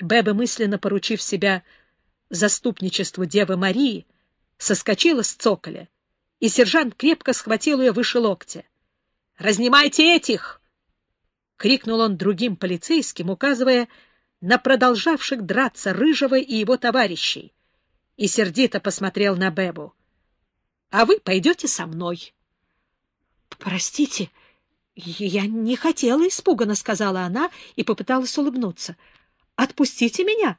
Беба, мысленно поручив себя заступничеству Девы Марии, соскочила с цоколя, и сержант крепко схватил ее выше локтя. — Разнимайте этих! — крикнул он другим полицейским, указывая на продолжавших драться Рыжего и его товарищей, и сердито посмотрел на Бебу. — А вы пойдете со мной. — Простите, я не хотела, — испуганно сказала она и попыталась улыбнуться. — Отпустите меня,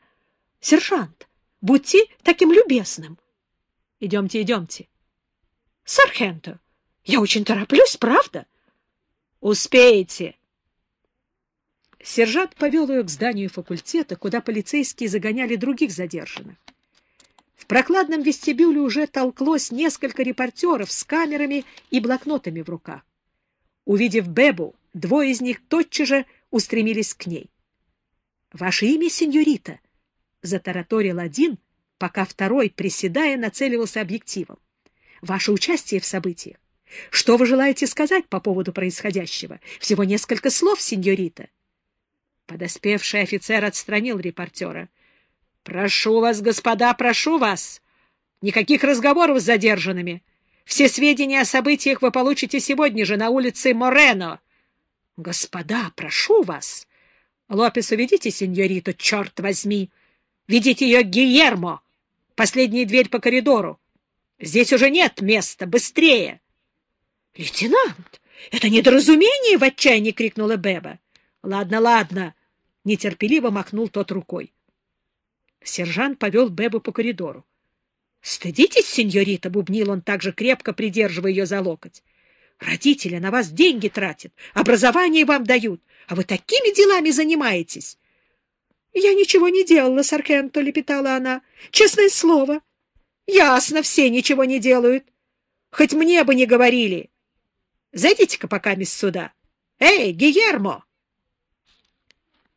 сержант, будьте таким любезным. — Идемте, идемте. — Сархенто, я очень тороплюсь, правда? — Успеете. — Сержант повел ее к зданию факультета, куда полицейские загоняли других задержанных. В прокладном вестибюле уже толклось несколько репортеров с камерами и блокнотами в руках. Увидев Бебу, двое из них тотчас же устремились к ней. — Ваше имя, сеньорита? — затараторил один, пока второй, приседая, нацеливался объективом. — Ваше участие в событиях. Что вы желаете сказать по поводу происходящего? Всего несколько слов, сеньорита. Подоспевший офицер отстранил репортера. — Прошу вас, господа, прошу вас! Никаких разговоров с задержанными. Все сведения о событиях вы получите сегодня же на улице Морено. — Господа, прошу вас! Лопес, уведите сеньориту, черт возьми! Ведите ее Гиермо! Последняя дверь по коридору. Здесь уже нет места. Быстрее! — Лейтенант, это недоразумение! — в отчаянии крикнула Беба. Ладно, ладно, нетерпеливо махнул тот рукой. Сержант повел Бебу по коридору. Стыдитесь, сеньорита, бубнил он так же крепко, придерживая ее за локоть. Родители на вас деньги тратят, образование вам дают, а вы такими делами занимаетесь. Я ничего не делала, Саркенто, лепетала она. Честное слово. Ясно, все ничего не делают. Хоть мне бы не говорили. Зайдите-ка пока мисс сюда. Эй, Гиермо!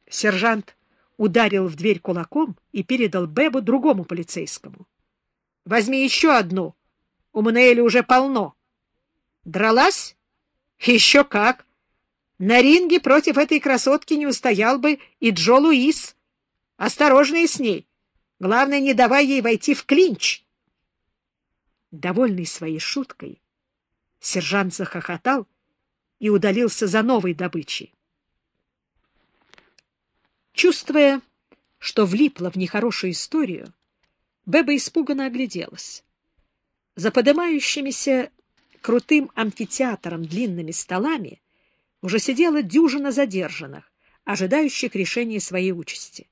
Сержант ударил в дверь кулаком и передал Бебу другому полицейскому. — Возьми еще одну. У Мануэля уже полно. — Дралась? — Еще как. На ринге против этой красотки не устоял бы и Джо Луис. Осторожнее с ней. Главное, не давай ей войти в клинч. Довольный своей шуткой, сержант захохотал и удалился за новой добычей. Чувствуя, что влипла в нехорошую историю, Беба испуганно огляделась. За подымающимися крутым амфитеатром длинными столами уже сидела дюжина задержанных, ожидающих решения своей участи.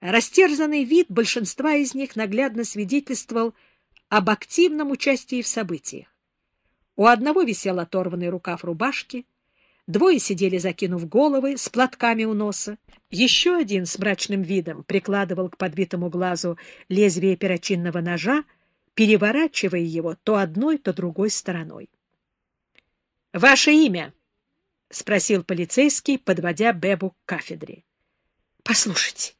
Растерзанный вид большинства из них наглядно свидетельствовал об активном участии в событиях. У одного висел оторванный рукав рубашки, Двое сидели, закинув головы, с платками у носа. Еще один с мрачным видом прикладывал к подбитому глазу лезвие перочинного ножа, переворачивая его то одной, то другой стороной. — Ваше имя? — спросил полицейский, подводя Бебу к кафедре. — Послушайте,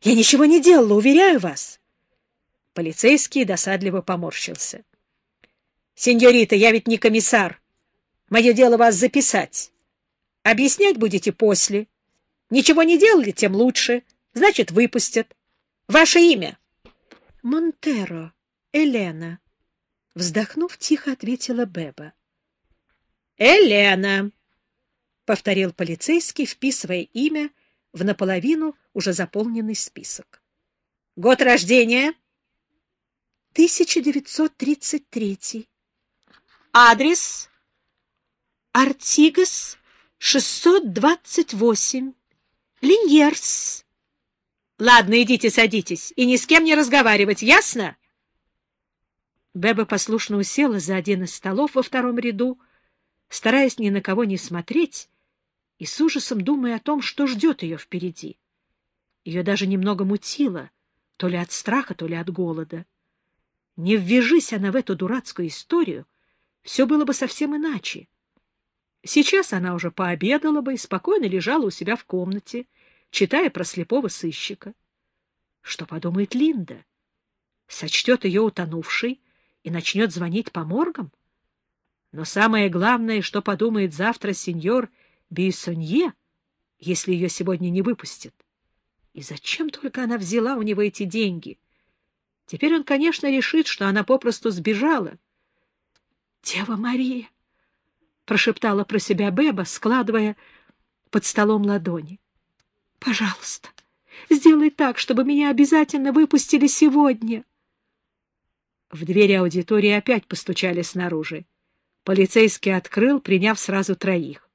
я ничего не делала, уверяю вас. Полицейский досадливо поморщился. — Сеньорита, я ведь не комиссар. Мое дело вас записать. Объяснять будете после. Ничего не делали, тем лучше. Значит, выпустят. Ваше имя? — Монтеро, Елена. Вздохнув, тихо ответила Беба. — Елена, — повторил полицейский, вписывая имя в наполовину уже заполненный список. — Год рождения? — 1933. — Адрес? — Артигас, 628. Линьерс. Ладно, идите, садитесь, и ни с кем не разговаривать, ясно? Беба послушно усела за один из столов во втором ряду, стараясь ни на кого не смотреть и с ужасом думая о том, что ждет ее впереди. Ее даже немного мутило, то ли от страха, то ли от голода. Не ввяжись она в эту дурацкую историю, все было бы совсем иначе. Сейчас она уже пообедала бы и спокойно лежала у себя в комнате, читая про слепого сыщика. Что подумает Линда? Сочтет ее утонувшей и начнет звонить по моргам? Но самое главное, что подумает завтра сеньор Бейсонье, если ее сегодня не выпустят. И зачем только она взяла у него эти деньги? Теперь он, конечно, решит, что она попросту сбежала. «Дева Мария!» — прошептала про себя Беба, складывая под столом ладони. «Пожалуйста, сделай так, чтобы меня обязательно выпустили сегодня». В двери аудитории опять постучали снаружи. Полицейский открыл, приняв сразу троих.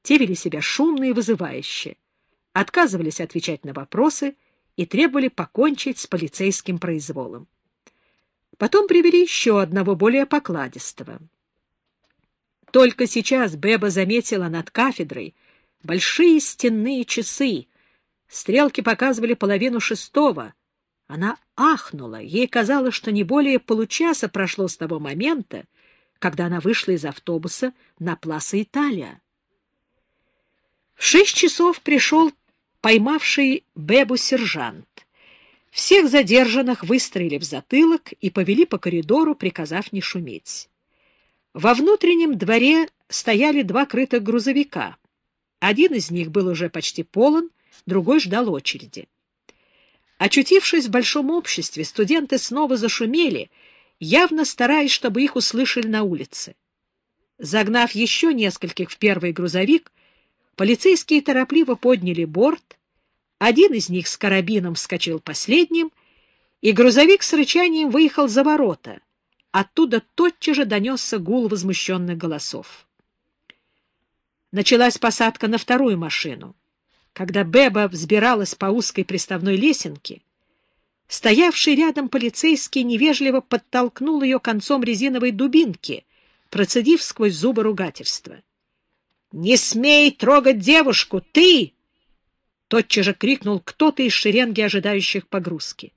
Те вели себя шумно и вызывающе, отказывались отвечать на вопросы и требовали покончить с полицейским произволом. Потом привели еще одного более покладистого. Только сейчас Беба заметила над кафедрой большие стенные часы. Стрелки показывали половину шестого. Она ахнула. Ей казалось, что не более получаса прошло с того момента, когда она вышла из автобуса на Пласа Италия. В шесть часов пришел поймавший Бебу сержант. Всех задержанных выстроили в затылок и повели по коридору, приказав не шуметь. Во внутреннем дворе стояли два крытых грузовика. Один из них был уже почти полон, другой ждал очереди. Очутившись в большом обществе, студенты снова зашумели, явно стараясь, чтобы их услышали на улице. Загнав еще нескольких в первый грузовик, полицейские торопливо подняли борт, один из них с карабином вскочил последним, и грузовик с рычанием выехал за ворота. Оттуда тотчас же донесся гул возмущенных голосов. Началась посадка на вторую машину. Когда Беба взбиралась по узкой приставной лесенке, стоявший рядом полицейский невежливо подтолкнул ее концом резиновой дубинки, процедив сквозь зубы ругательства. — Не смей трогать девушку! Ты! Тотчас же крикнул кто-то из шеренги ожидающих погрузки.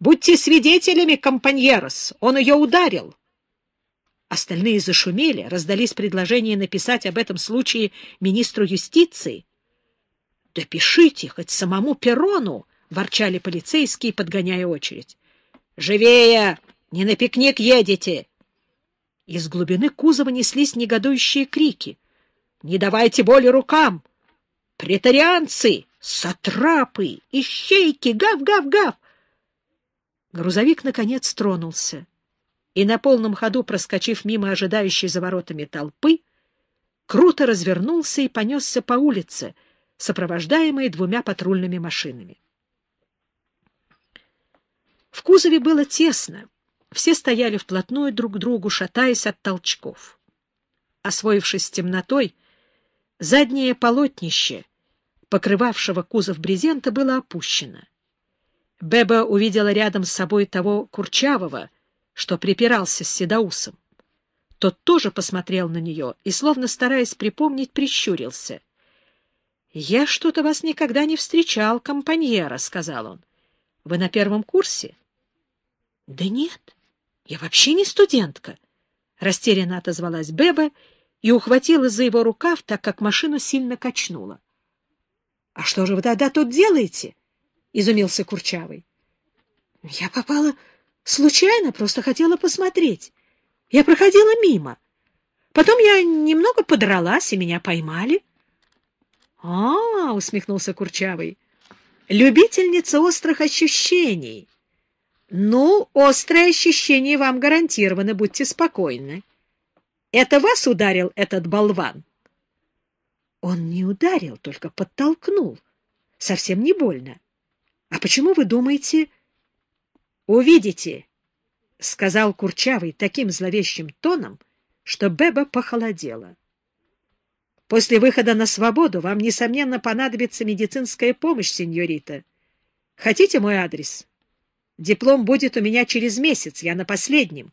«Будьте свидетелями, компаньерос! Он ее ударил!» Остальные зашумели, раздались предложения написать об этом случае министру юстиции. «Да пишите хоть самому Перрону!» — ворчали полицейские, подгоняя очередь. «Живее! Не на пикник едете!» Из глубины кузова неслись негодующие крики. «Не давайте боли рукам! Претарианцы! Сатрапы! Ищейки! Гав-гав-гав!» Грузовик, наконец, тронулся, и на полном ходу, проскочив мимо ожидающей за воротами толпы, круто развернулся и понесся по улице, сопровождаемый двумя патрульными машинами. В кузове было тесно, все стояли вплотную друг к другу, шатаясь от толчков. Освоившись с темнотой, Заднее полотнище, покрывавшего кузов брезента, было опущено. Беба увидела рядом с собой того Курчавого, что припирался с Седаусом. Тот тоже посмотрел на нее и, словно стараясь припомнить, прищурился. — Я что-то вас никогда не встречал, компаньера, — сказал он. — Вы на первом курсе? — Да нет, я вообще не студентка, — растерянно отозвалась Беба и ухватилась за его рукав, так как машину сильно качнула. — А что же вы тогда тут делаете? — изумился Курчавый. — Я попала случайно, просто хотела посмотреть. Я проходила мимо. Потом я немного подралась, и меня поймали. — А, — усмехнулся Курчавый, — любительница острых ощущений. — Ну, острые ощущения вам гарантированы, будьте спокойны. — это вас ударил этот болван? Он не ударил, только подтолкнул. Совсем не больно. А почему вы думаете... Увидите, — сказал Курчавый таким зловещим тоном, что Беба похолодела. После выхода на свободу вам, несомненно, понадобится медицинская помощь, сеньорита. Хотите мой адрес? Диплом будет у меня через месяц, я на последнем.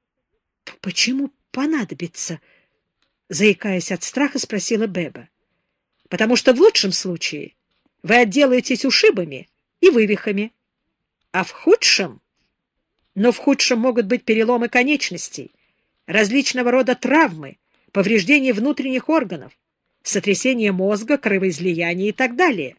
— Почему понадобится? — заикаясь от страха, спросила Беба. — Потому что в лучшем случае вы отделаетесь ушибами и вывихами, а в худшем... Но в худшем могут быть переломы конечностей, различного рода травмы, повреждения внутренних органов, сотрясение мозга, кровоизлияние и так далее.